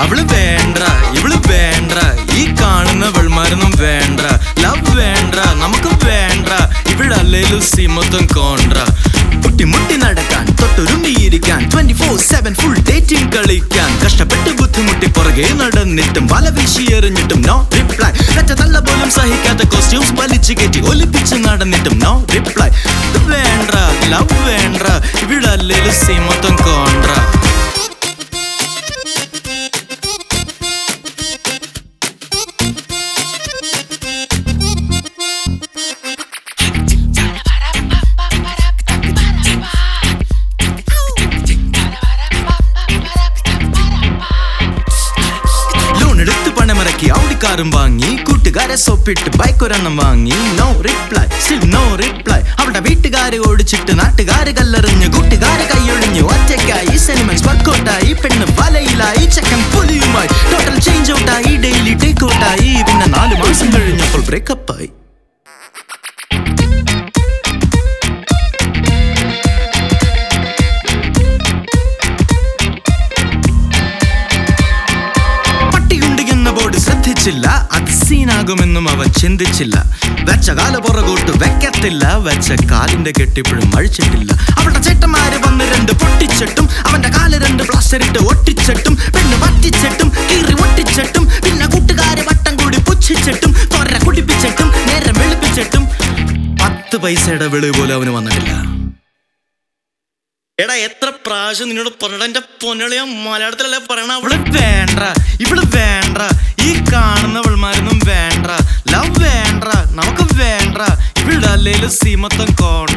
അവൾ വേണ്ട ഇവൾ വേണ്ട ഈ കാണുന്ന വെൾമാരൊന്നും വേണ്ട ലവ് വേണ്ട നമുക്ക് വേണ്ട ഇവിടല്ലേലും സിമത്വം കോണ്ട മുട്ടി മുട്ടി നടക്കാൻ തൊട്ടുരുമ്പിയിരിക്കാൻ twenty four seven full dating കളിക്കാൻ. കഷ്ടപ്പെട്ട് ബുദ്ധിമുട്ടി പുറകെ നടന്നിട്ടും വല വീശി എറിഞ്ഞിട്ടും നോ റിപ്ലൈ തല്ല പോലും സഹിക്കാത്ത കോസ്റ്റ്യൂംസ് വലിച്ചു കയറ്റി ഒലിപ്പിച്ച് നടന്നിട്ടും നോ റിപ്ലൈ വേണ്ട ലവ് വേണ്ട ഇവിടല്ലേലും സിമത്വം കോണ്ട ലോൺ ഔഡിക്കാറും വാങ്ങി കൂട്ടുകാരെ സോപ്പിട്ട് ബൈക്ക് ഒരെണ്ണം വാങ്ങി. നോ റിപ്ലൈ സിൽ നോ റിപ്ലൈ അവിടെ വീട്ടുകാരെ ഓടിച്ചിട്ട് നാട്ടുകാര് കല്ലെറിഞ്ഞു കൂട്ടുകാരെ കൈയൊഴിഞ്ഞു ഒറ്റയ്ക്കായി സിനിമ വർക്കൗട്ടായി പെണ്ണ് വലയിലായി ചെക്കൻ പുലിയുമായി. ടോട്ടൽ ചേഞ്ച് ഔട്ടായി ഡെയിലി ടേക്ക് ഔട്ടായി പിന്നെ നാല് മാസം കഴിഞ്ഞപ്പോൾ ബ്രേക്കപ്പ് ശ്രദ്ധിച്ചില്ല അവ അവൻ ചിന്തിച്ചില്ല. വെച്ച കാല പുറകോട്ട് വെക്കത്തില്ല. വെച്ച കാലിന്റെ കെട്ടിപ്പോഴും അഴിച്ചിട്ടില്ല അവളുടെ ചേട്ടന്മാര് വന്ന് രണ്ട് പൊട്ടിച്ചിട്ടും അവന്റെ കാൽ രണ്ട് പ്ലാസ്റ്റർ ഇട്ട് ഒട്ടിച്ചിട്ടും പെണ്ണ് പറ്റിച്ചിട്ടും കീറി ഒട്ടിച്ചിട്ടും പിന്നെ കൂട്ടുകാരെ വട്ടം കൂടി പുച്ഛിച്ചിട്ടും തൊര കുടിപ്പിച്ചിട്ടും നേരം വെളുപ്പിച്ചിട്ടും. പത്ത് പൈസയുടെ വെളിവ് പോലും അവന് വന്നിട്ടില്ല. എടാ എത്ര പ്രാവശ്യം നിന്നോട് പറഞ്ഞ എന്റെ പൊന്നളിയ മലയാളത്തിലല്ലേ പറയണ? അവൾ വേണ്ട ഇവൾ വേണ്ട ഈ കാണുന്നവൾമാരൊന്നും വേണ്ട ലവ് വേണ്ട നമുക്ക് വേണ്ട ഇവളുടെ അല്ലേലും സീമത്തം കോണ്ട